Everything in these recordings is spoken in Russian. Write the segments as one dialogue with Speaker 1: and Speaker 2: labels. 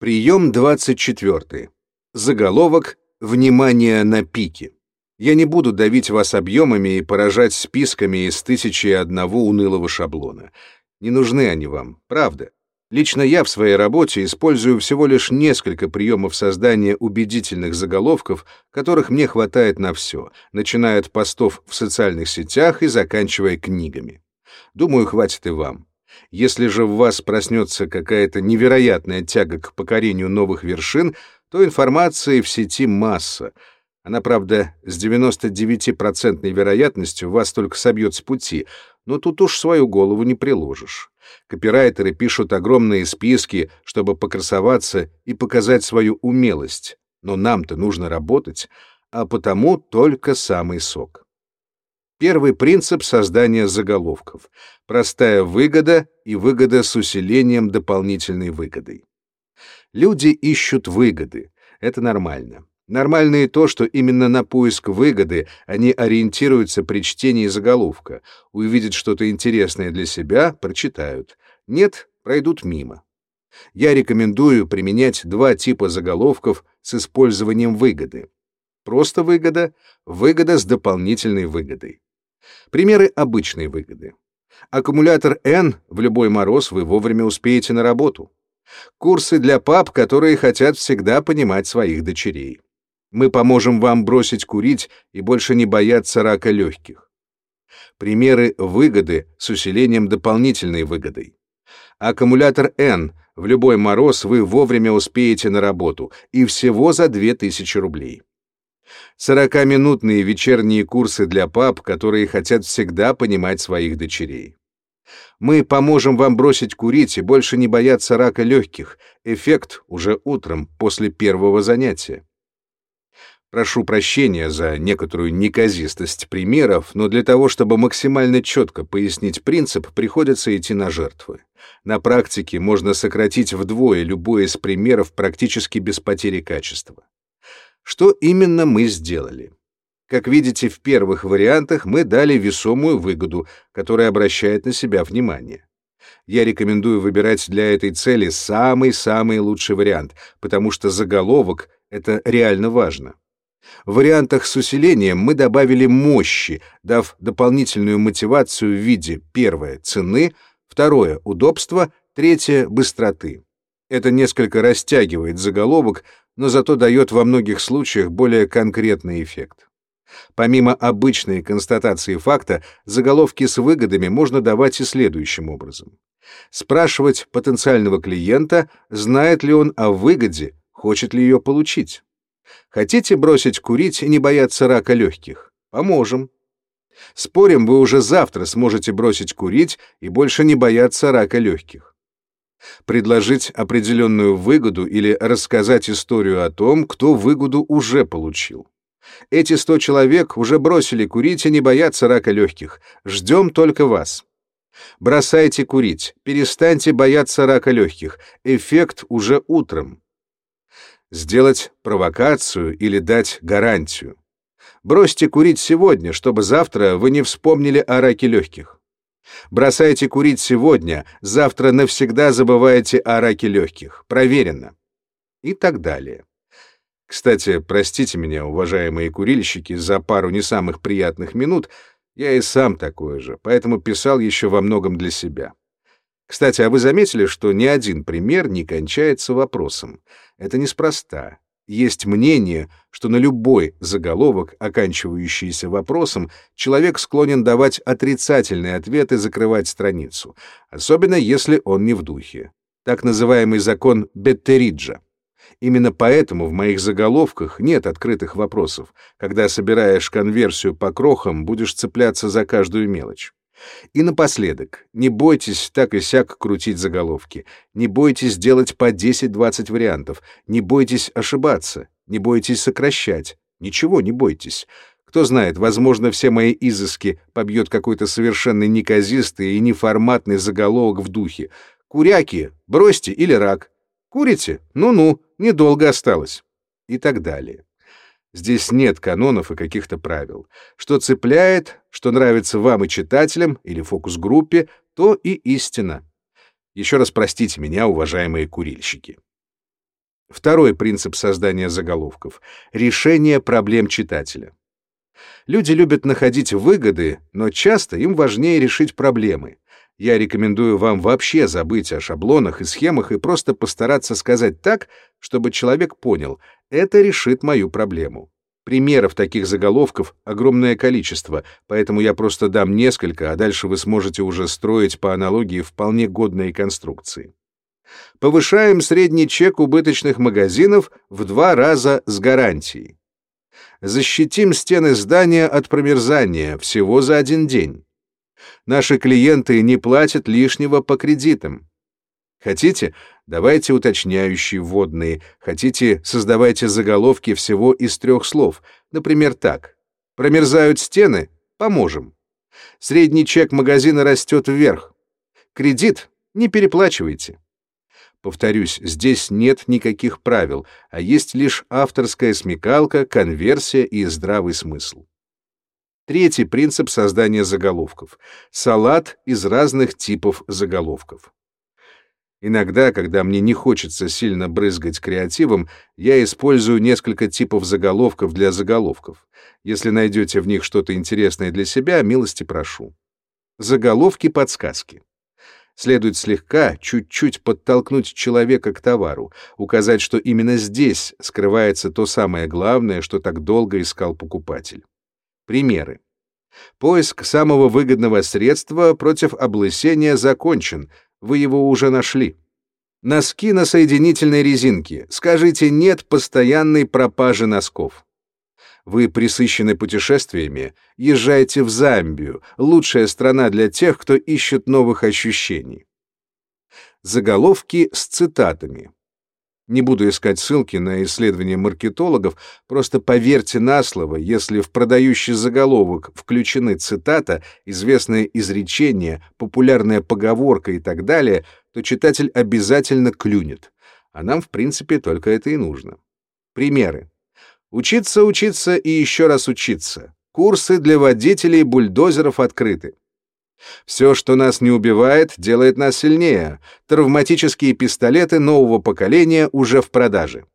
Speaker 1: Прием 24. Заголовок «Внимание на пике». Я не буду давить вас объемами и поражать списками из тысячи и одного унылого шаблона. Не нужны они вам, правда. Лично я в своей работе использую всего лишь несколько приемов создания убедительных заголовков, которых мне хватает на все, начиная от постов в социальных сетях и заканчивая книгами. Думаю, хватит и вам. Если же в вас проснется какая-то невероятная тяга к покорению новых вершин, то информации в сети масса. Она, правда, с 99% вероятностью вас только собьет с пути, но тут уж свою голову не приложишь. Копирайтеры пишут огромные списки, чтобы покрасоваться и показать свою умелость, но нам-то нужно работать, а потому только самый сок. Первый принцип создания заголовков — простая выгода и выгода с усилением дополнительной выгодой. Люди ищут выгоды. Это нормально. Нормально и то, что именно на поиск выгоды они ориентируются при чтении заголовка. Увидят что-то интересное для себя — прочитают. Нет — пройдут мимо. Я рекомендую применять два типа заголовков с использованием выгоды. Просто выгода, выгода с дополнительной выгодой. Примеры обычной выгоды. Аккумулятор N в любой мороз вы вовремя успеете на работу. Курсы для пап, которые хотят всегда понимать своих дочерей. Мы поможем вам бросить курить и больше не бояться рака легких. Примеры выгоды с усилением дополнительной выгодой. Аккумулятор N в любой мороз вы вовремя успеете на работу и всего за 2000 рублей. Сорокаминутные вечерние курсы для пап, которые хотят всегда понимать своих дочерей. Мы поможем вам бросить курить и больше не бояться рака легких. Эффект уже утром, после первого занятия. Прошу прощения за некоторую неказистость примеров, но для того, чтобы максимально четко пояснить принцип, приходится идти на жертвы. На практике можно сократить вдвое любой из примеров практически без потери качества. Что именно мы сделали? Как видите, в первых вариантах мы дали весомую выгоду, которая обращает на себя внимание. Я рекомендую выбирать для этой цели самый-самый лучший вариант, потому что заголовок — это реально важно. В вариантах с усилением мы добавили мощи, дав дополнительную мотивацию в виде первое — цены, второе — удобства, третье — быстроты. Это несколько растягивает заголовок, но зато дает во многих случаях более конкретный эффект. Помимо обычной констатации факта, заголовки с выгодами можно давать и следующим образом. Спрашивать потенциального клиента, знает ли он о выгоде, хочет ли ее получить. Хотите бросить курить и не бояться рака легких? Поможем. Спорим, вы уже завтра сможете бросить курить и больше не бояться рака легких предложить определенную выгоду или рассказать историю о том, кто выгоду уже получил. Эти сто человек уже бросили курить и не боятся рака легких. Ждем только вас. Бросайте курить, перестаньте бояться рака легких. Эффект уже утром. Сделать провокацию или дать гарантию. Бросьте курить сегодня, чтобы завтра вы не вспомнили о раке легких. Бросайте курить сегодня, завтра навсегда забываете о раке легких. Проверено. И так далее. Кстати, простите меня, уважаемые курильщики, за пару не самых приятных минут. Я и сам такой же, поэтому писал еще во многом для себя. Кстати, а вы заметили, что ни один пример не кончается вопросом? Это неспроста. Есть мнение, что на любой заголовок, оканчивающийся вопросом, человек склонен давать отрицательный ответ и закрывать страницу, особенно если он не в духе. Так называемый закон Беттериджа. Именно поэтому в моих заголовках нет открытых вопросов, когда собираешь конверсию по крохам, будешь цепляться за каждую мелочь. И напоследок, не бойтесь так и сяк крутить заголовки, не бойтесь делать по 10-20 вариантов, не бойтесь ошибаться, не бойтесь сокращать, ничего не бойтесь. Кто знает, возможно, все мои изыски побьет какой-то совершенно неказистый и неформатный заголовок в духе. «Куряки, бросьте или рак». «Курите? Ну-ну, недолго осталось». И так далее. Здесь нет канонов и каких-то правил. Что цепляет, что нравится вам и читателям или фокус-группе, то и истина. Еще раз простите меня, уважаемые курильщики. Второй принцип создания заголовков — решение проблем читателя. Люди любят находить выгоды, но часто им важнее решить проблемы. Я рекомендую вам вообще забыть о шаблонах и схемах и просто постараться сказать так, чтобы человек понял, это решит мою проблему. Примеров таких заголовков огромное количество, поэтому я просто дам несколько, а дальше вы сможете уже строить по аналогии вполне годные конструкции. Повышаем средний чек убыточных магазинов в два раза с гарантией. Защитим стены здания от промерзания всего за один день. Наши клиенты не платят лишнего по кредитам. Хотите? Давайте уточняющие вводные. Хотите, создавайте заголовки всего из трех слов. Например, так. Промерзают стены? Поможем. Средний чек магазина растет вверх. Кредит? Не переплачивайте. Повторюсь, здесь нет никаких правил, а есть лишь авторская смекалка, конверсия и здравый смысл. Третий принцип создания заголовков. Салат из разных типов заголовков. Иногда, когда мне не хочется сильно брызгать креативом, я использую несколько типов заголовков для заголовков. Если найдете в них что-то интересное для себя, милости прошу. Заголовки-подсказки. Следует слегка, чуть-чуть подтолкнуть человека к товару, указать, что именно здесь скрывается то самое главное, что так долго искал покупатель. Примеры. Поиск самого выгодного средства против облысения закончен, вы его уже нашли. Носки на соединительной резинке. Скажите «нет» постоянной пропаже носков. Вы присыщены путешествиями, езжайте в Замбию, лучшая страна для тех, кто ищет новых ощущений. Заголовки с цитатами. Не буду искать ссылки на исследования маркетологов, просто поверьте на слово, если в продающий заголовок включены цитата, известное изречение, популярная поговорка и так далее, то читатель обязательно клюнет. А нам, в принципе, только это и нужно. Примеры. Учиться, учиться и еще раз учиться. Курсы для водителей бульдозеров открыты. Все, что нас не убивает, делает нас сильнее. Травматические пистолеты нового поколения уже в продаже.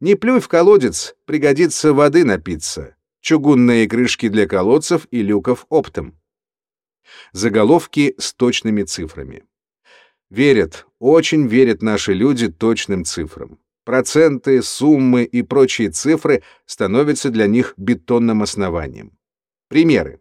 Speaker 1: Не плюй в колодец, пригодится воды напиться. Чугунные крышки для колодцев и люков оптом. Заголовки с точными цифрами. Верят, очень верят наши люди точным цифрам. Проценты, суммы и прочие цифры становятся для них бетонным основанием. Примеры.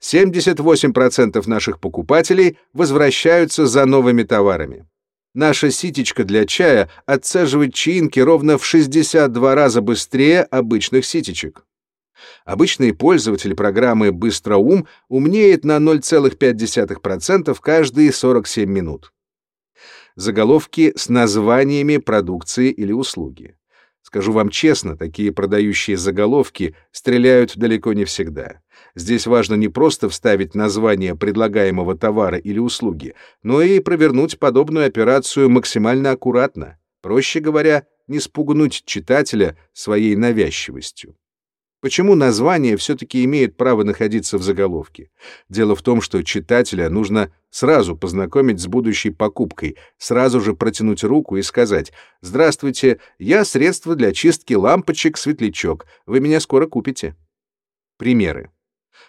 Speaker 1: 78% наших покупателей возвращаются за новыми товарами. Наша ситечка для чая отцеживает чаинки ровно в 62 раза быстрее обычных ситечек. Обычный пользователь программы «Быстроум» умнеет на 0,5% каждые 47 минут. Заголовки с названиями продукции или услуги. Скажу вам честно, такие продающие заголовки стреляют далеко не всегда. Здесь важно не просто вставить название предлагаемого товара или услуги, но и провернуть подобную операцию максимально аккуратно, проще говоря, не спугнуть читателя своей навязчивостью. Почему название все-таки имеет право находиться в заголовке? Дело в том, что читателя нужно сразу познакомить с будущей покупкой, сразу же протянуть руку и сказать «Здравствуйте, я средство для чистки лампочек «Светлячок», вы меня скоро купите». Примеры.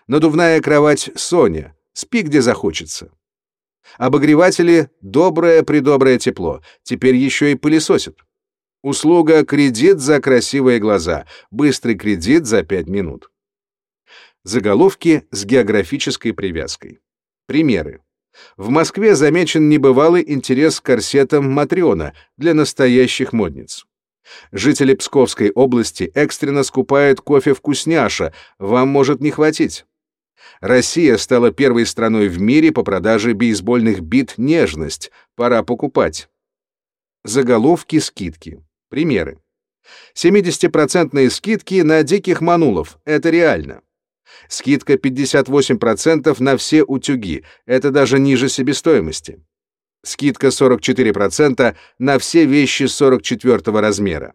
Speaker 1: Надувная кровать Соня. Спи, где захочется. Обогреватели доброе-предоброе тепло. Теперь еще и пылесосят. Услуга «Кредит за красивые глаза». Быстрый кредит за 5 минут. Заголовки с географической привязкой. Примеры. В Москве замечен небывалый интерес к корсетам Матриона для настоящих модниц. Жители Псковской области экстренно скупают кофе «Вкусняша», вам может не хватить. Россия стала первой страной в мире по продаже бейсбольных бит «Нежность». Пора покупать. Заголовки скидки. Примеры. 70% скидки на диких манулов. Это реально. Скидка 58% на все утюги. Это даже ниже себестоимости. Скидка 44% на все вещи 44 размера.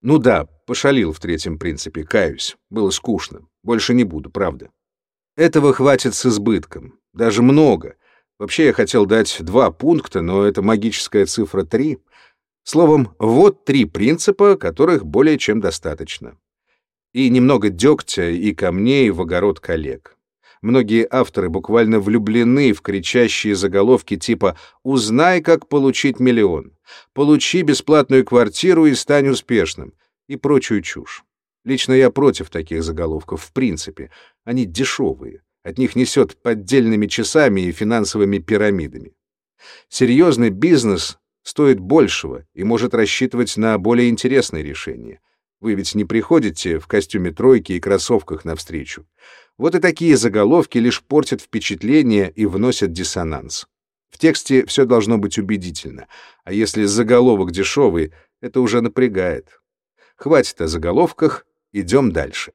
Speaker 1: Ну да, пошалил в третьем принципе, каюсь. Было скучно. Больше не буду, правда. Этого хватит с избытком, даже много. Вообще я хотел дать два пункта, но это магическая цифра 3. Словом, вот три принципа, которых более чем достаточно. И немного дегтя и камней в огород коллег. Многие авторы буквально влюблены в кричащие заголовки типа «Узнай, как получить миллион», «Получи бесплатную квартиру и стань успешным» и прочую чушь. Лично я против таких заголовков в принципе. Они дешевые. От них несет поддельными часами и финансовыми пирамидами. Серьезный бизнес стоит большего и может рассчитывать на более интересные решения. Вы ведь не приходите в костюме тройки и кроссовках навстречу. Вот и такие заголовки лишь портят впечатление и вносят диссонанс. В тексте все должно быть убедительно, а если заголовок дешевый, это уже напрягает. Хватит о заголовках, идем дальше.